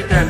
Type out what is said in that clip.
return.